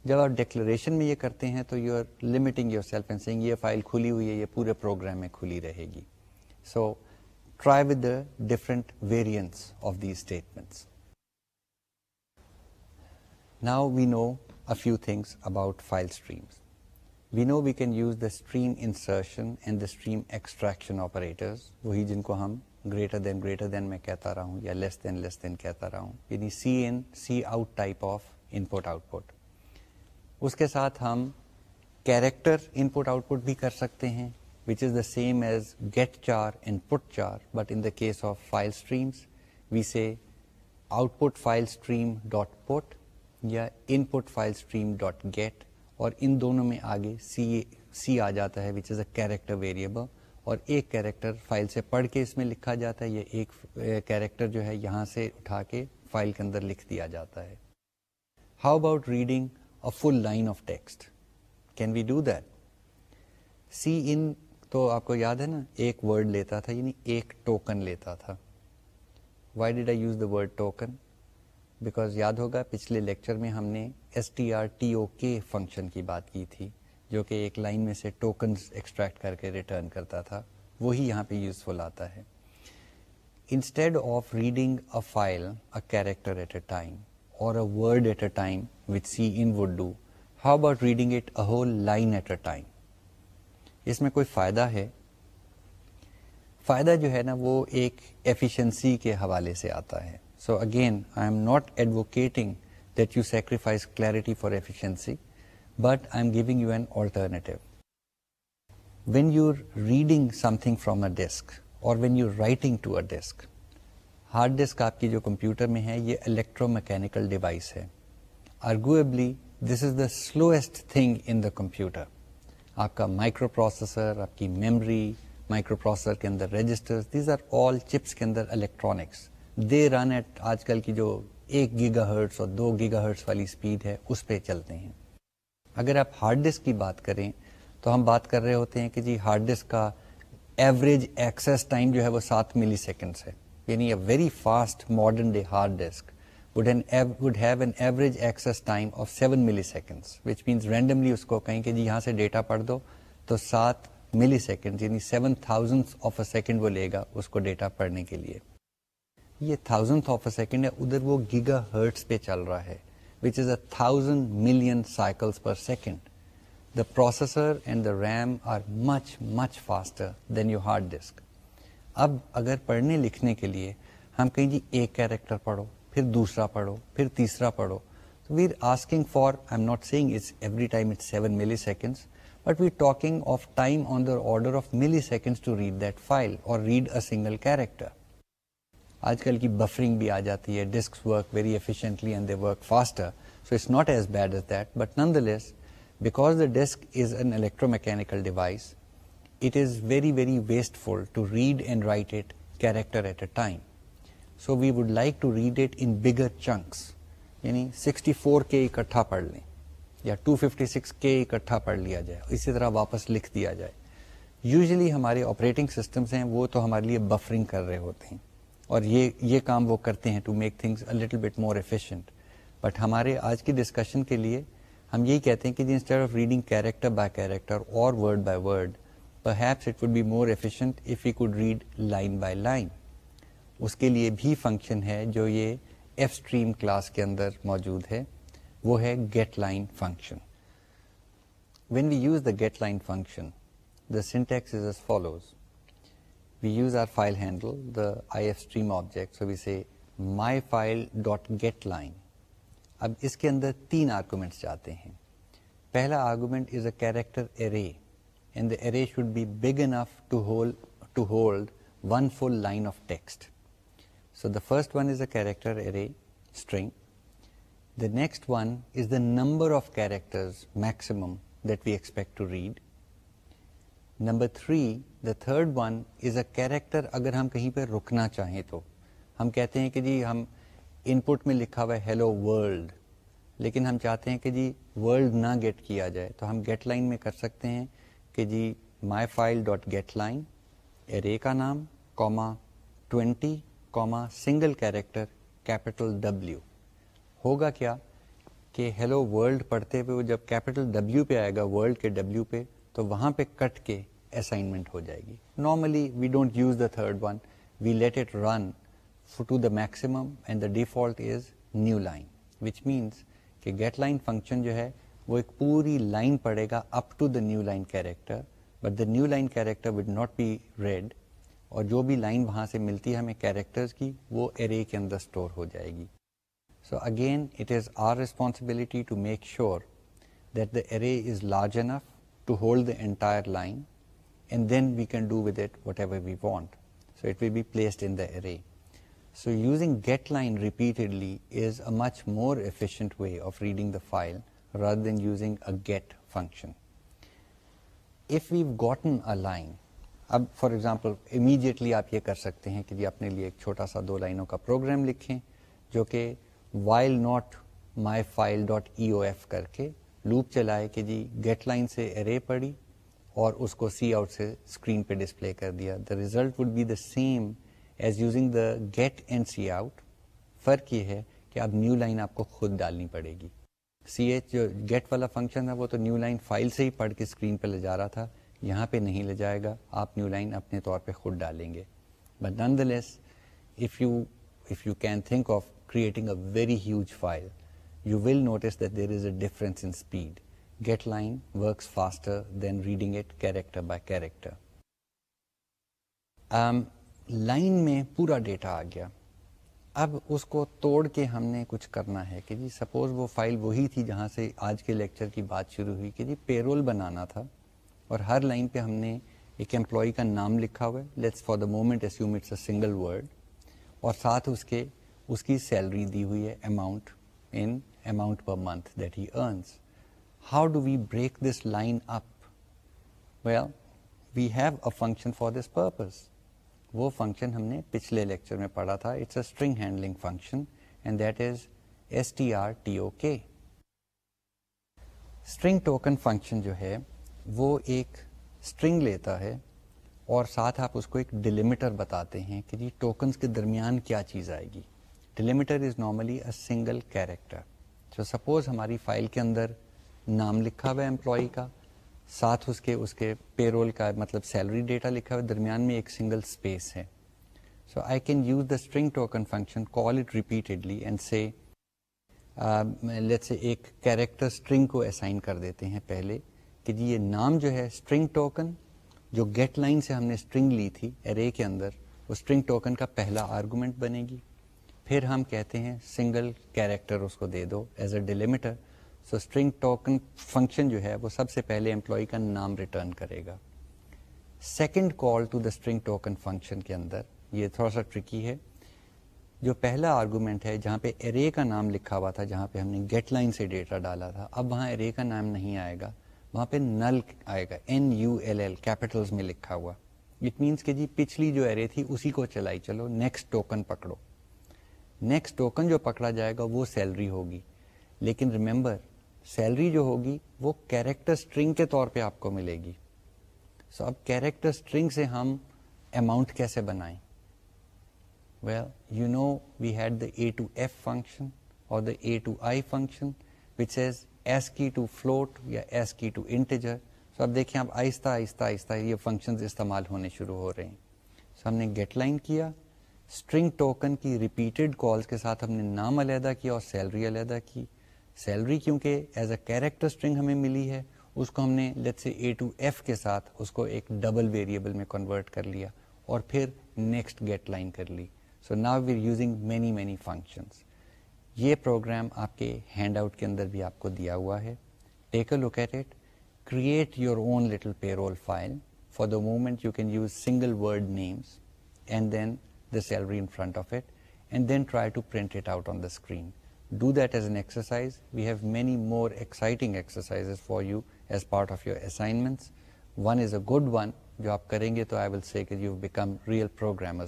جب آپ ڈکلریشن میں یہ کرتے ہیں تو you are limiting yourself and saying یہ فائل کھلی ہوئی ہے یہ پورے پروگرام میں کھلی رہے گی so try with the different variants of the statements now we know a few things about file streams. We know we can use the stream insertion and the stream extraction operators وہی جن کو ہم greater than greater than میں کہتا رہا ہوں یا رہس دین less دین کہتا رہا ہوں یعنی C in C out type of input output اس کے ساتھ ہم character input output بھی کر سکتے ہیں which is the same as get char and put char but in the case of file streams we say output file stream dot put یا input file stream dot get اور ان دونوں میں آگے سی سی آ جاتا ہے which is a character variable اور ایک کیریکٹر فائل سے پڑھ کے اس میں لکھا جاتا ہے یا ایک کیریکٹر eh, جو ہے یہاں سے اٹھا کے فائل کے اندر لکھ دیا جاتا ہے how about reading a full line of text can we do that cin تو آپ کو یاد ہے نا ایک ورڈ لیتا تھا یعنی ایک ٹوکن لیتا تھا why did I use the word token because یاد ہوگا پچھلے لیکچر میں ہم نے S T R T O K function کی بات کی تھی جو کہ ایک لائن میں سے ٹوکنز ایکسٹریکٹ کر کے ریٹرن کرتا تھا وہی یہاں پہ یوزفل آتا ہے instead of reading a a file character at a time اور a a a a word at at time time with cin would do how about reading it whole line اس میں کوئی فائدہ ہے فائدہ جو ہے نا وہ ایک ایفیشنسی کے حوالے سے آتا ہے so again I'm not advocating that you sacrifice clarity for efficiency but I'm giving you an alternative when you reading something from a disk or when you writing to a disk hard disk آپ کی جو computer میں ہے یہ electro mechanical device ہے آرگویبلی دس is the سلوئسٹ thing in the computer آپ کا micro processor آپ کی میمری مائکرو پروسیسر کے اندر register these are all chips کے اندر الیکٹرانکس دے رن ایٹ آج کل کی جو ایک گیگا ہرٹس اور دو گیگا ہرٹس والی اسپیڈ ہے اس پہ چلتے ہیں اگر آپ ہارڈ ڈسک کی بات کریں تو ہم بات کر رہے ہوتے ہیں کہ جی ہارڈ ڈسک کا ایوریج ایکسس ٹائم جو ہے وہ سات ملی سیکنڈس ہے یعنی a very fast modern day hard disk would have an average access time of seven milliseconds which means randomly اس کو کہیں کہ جی یہاں سے ڈیٹا پڑھ دو تو سات ملی سیکنڈ یعنی seven thousand of a second وہ لے گا اس کو ڈیٹا پڑھنے کے لیے یہ تھاؤزنڈ آف اے سیکنڈ ہے ادھر وہ گیگا ہرٹس پہ چل رہا ہے which is a thousand million cycles per second the processor and the RAM are much much faster than you hard disk اب اگر پڑھنے لکھنے کے لیے ہم کہیں جی ایک کیریکٹر پڑھو پھر دوسرا پڑھو پھر تیسرا پڑھو تو we're asking for I'm not saying it's every time it's seven milliseconds but we talking of time on the order of milliseconds to read that file or read a single character آج کل کی buffering بھی آ جاتی ہے disk work very efficiently and they work faster so it's not as bad as that but nonetheless because the disk is an electromechanical device it is very very wasteful to read and write it character at a time so we would like to read it in bigger chunks یعنی sixty four کے اکٹھا پڑھ لیں یا two fifty six K اکٹھا پڑھ لیا جائے اسی طرح واپس لکھ دیا جائے یوزلی ہمارے آپریٹنگ سسٹمس ہیں وہ تو ہمارے لیے بفرنگ کر رہے ہوتے ہیں اور یہ یہ کام وہ کرتے ہیں to make things little bit more efficient but ہمارے آج کی ڈسکشن کے لیے ہم یہی کہتے ہیں کہ instead of reading character by character اور word word by by perhaps it would be more you could read line line اس کے لیے بھی فنکشن ہے جو یہ ایف اسٹریم کلاس کے اندر موجود ہے وہ ہے getline function when we use the getline function the syntax is follows we use our file handle the I F stream object so we say my file dot getline اب اس کے اندر تین آرگومنٹس جاتے ہیں پہلا argument is a character array and the array should be big enough to hold to hold one full line of text so the first one is a character array string the next one is the number of characters maximum that we expect to read number three the third one is a character اگر ہم کہیں پہ رکنا چاہیں تو ہم کہتے ہیں کہ جی ہم ان پٹ میں لکھا ہوا ہے ہیلو ورلڈ لیکن ہم چاہتے ہیں کہ جی ورلڈ نہ گیٹ کیا جائے تو ہم گیٹ لائن میں کر سکتے ہیں کہ جی my file dot getline array کا نام comma twenty comma single character capital W ہوگا کیا کہ ہیلو ورلڈ پڑھتے ہوئے وہ جب کیپیٹل ڈبلیو پہ آئے گا ورلڈ کے ڈبلیو پہ تو وہاں پہ کٹ کے اسائنمنٹ ہو جائے گی normally we don't use the third one we let it run to the maximum and the default is newline which means کہ گیٹ لائن فنکشن جو ہے وہ ایک پوری لائن پڑے گا up to the newline character but the newline character would not be read اور جو بھی لائن وہاں سے ملتی ہے ہمیں کیریکٹرز کی وہ ایرے کے اندر اسٹور ہو جائے گی so again it is our responsibility to make sure that the array is large enough to hold the entire line placed in the file so using getline get more If way of reading line, اب for example immediately آپ یہ کر سکتے ہیں کہ جی اپنے لیے ایک چھوٹا سا دو لائنوں کا پروگرام لکھیں جو کہ while not my file dot E O F کر کے لوپ چلائے کہ جی گیٹ لائن سے ارے پڑی اور اس کو سی آؤٹ سے اسکرین پہ ڈسپلے کر دیا the result would be the same as using the get and cout فرق یہ ہے کہ اب نیو لائن آپ کو خود ڈالنی پڑے گی سی ایچ جو گیٹ والا فنکشن تھا وہ تو نیو لائن فائل سے ہی پڑھ کے اسکرین پہ لے جا رہا تھا یہاں پہ نہیں لے جائے گا آپ نیو لائن اپنے طور پہ خود ڈالیں گے but nonetheless if you if you can think of creating a very huge file you will notice that there is a difference in speed get line works faster than reading it character by character. Um, line میں پورا data آ گیا اب اس کو توڑ کے ہم نے کچھ کرنا ہے کہ جی سپوز وہ فائل وہی تھی جہاں سے آج کے لیکچر کی بات شروع ہوئی کہ جی پیرول بنانا تھا اور ہر لائن پہ ہم نے ایک امپلائی کا نام لکھا ہوا ہے let's for the moment assume it's a single word اور ساتھ اس کے اس کی سیلری دی ہوئی ہے amount in amount per month that he earns how do we break this line up well we have a function for this purpose وہ فنکشن ہم نے پچھلے لیکچر میں پڑھا تھا it's a string handling function and that is S T R T O K string token function جو ہے وہ ایک اسٹرنگ لیتا ہے اور ساتھ آپ اس کو ایک ڈلیمیٹر بتاتے ہیں کہ جی ٹوکنس کے درمیان کیا چیز آئے گی delimiter is normally a single character تو سپوز ہماری فائل کے اندر نام لکھا ہوا ہے امپلائی کا ساتھ اس کے اس کے پے رول کا مطلب سیلری ڈیٹا لکھا ہوا درمیان میں ایک سنگل اسپیس ہے so I can use the string token function call it repeatedly and سے ایک کیریکٹر اسٹرنگ کو اسائن کر دیتے ہیں پہلے کہ جی یہ نام جو ہے اسٹرنگ ٹوکن جو گیٹ لائن سے ہم نے اسٹرنگ لی تھی ارے کے اندر وہ اسٹرنگ ٹوکن کا پہلا آرگومنٹ بنے گی پھر ہم کہتے ہیں سنگل کیریکٹر اس کو دے دو as a delimiter so string token function جو ہے وہ سب سے پہلے امپلائی کا نام ریٹرن کرے گا second call to the string token function کے اندر یہ تھوڑا سا ٹرکی ہے جو پہلا آرگومنٹ ہے جہاں پہ ارے کا نام لکھا ہوا تھا جہاں پہ ہم نے گیٹ لائن سے ڈیٹا ڈالا تھا اب وہاں ارے کا نام نہیں آئے گا وہاں پہ نل آئے گا N U L L capitals میں لکھا ہوا اٹ مینس کہ جی پچھلی جو ارے تھی اسی کو چلائی چلو نیکسٹ ٹوکن پکڑو نیکسٹ ٹوکن جو پکڑا جائے گا وہ سیلری ہوگی لیکن ریمبر سیلری جو ہوگی وہ کیریکٹر اسٹرنگ کے طور پہ آپ کو ملے گی سو اب کیریکٹر اسٹرنگ سے ہم اماؤنٹ کیسے بنائیں well you know we had the A to F function اور the A to I function which is ASCII to float یا ASCII to integer so اب دیکھیں آپ آہستہ آہستہ آہستہ یہ فنکشن استعمال ہونے شروع ہو رہے ہیں سو ہم نے گیٹ لائن کیا اسٹرنگ ٹوکن کی ریپیٹیڈ کالس کے ساتھ ہم نے نام علیحدہ کیا اور سیلری علیحدہ کی سیلری کیونکہ ایز اے کیریکٹر اسٹرنگ ہمیں ملی ہے اس کو ہم نے let's say A to F کے ساتھ اس کو ایک ڈبل ویریبل میں کنورٹ کر لیا اور پھر نیکسٹ گیٹ لائن کر لی so now we're using many many functions یہ پروگرام آپ کے ہینڈ آؤٹ کے اندر بھی آپ کو دیا ہوا ہے take a at it create your own little payroll file for the moment you can use single word names and then the salary in front of it and then try to print it out on the screen do that as an exercise we have many more ایک for you as part of your assignment one is a good one جو آپ کریں گے تو I welcome real program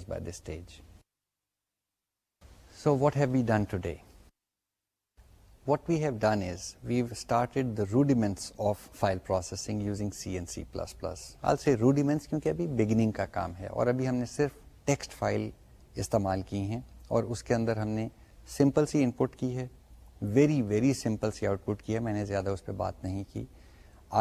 what we have done is we've started rudiments of file processing C and C plus plus all C rudiment کیونکہ ابھی beginning کا کام ہے اور ابھی ہم نے صرف ٹیکسٹ فائل استعمال کی ہیں اور اس کے اندر ہم نے سمپل سی انپٹ کی ہے very very simple C output کی ہے میں نے زیادہ اس پہ بات نہیں کی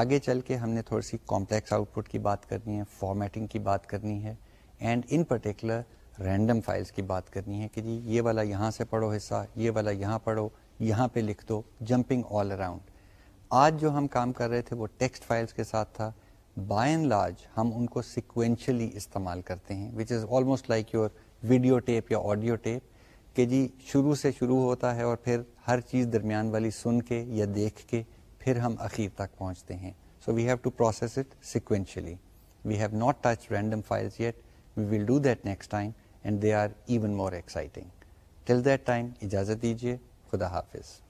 آگے چل کے ہم نے تھوڑی سی کمپلیکس آؤٹ پٹ کی بات کرنی ہے فارمیٹنگ کی بات کرنی ہے and in particular random files کی بات کرنی ہے کہ جی یہ والا یہاں سے پڑھو حصہ یہ والا یہاں پڑھو یہاں پہ لکھ دو جمپنگ آل اراؤنڈ آج جو ہم کام کر رہے تھے وہ ٹیکسٹ فائلس کے ساتھ تھا بائی اینڈ لارج ہم ان کو سیکوینشلی استعمال کرتے ہیں which is almost like your video tape یا آڈیو ٹیپ کہ جی شروع سے شروع ہوتا ہے اور پھر ہر چیز درمیان والی سن کے یا دیکھ کے پھر ہم اخیر تک پہنچتے ہیں so we have to process it sequentially we have not touch random files yet we will do that next time and they are even more exciting till that time اجازت دیجیے خدا حافظ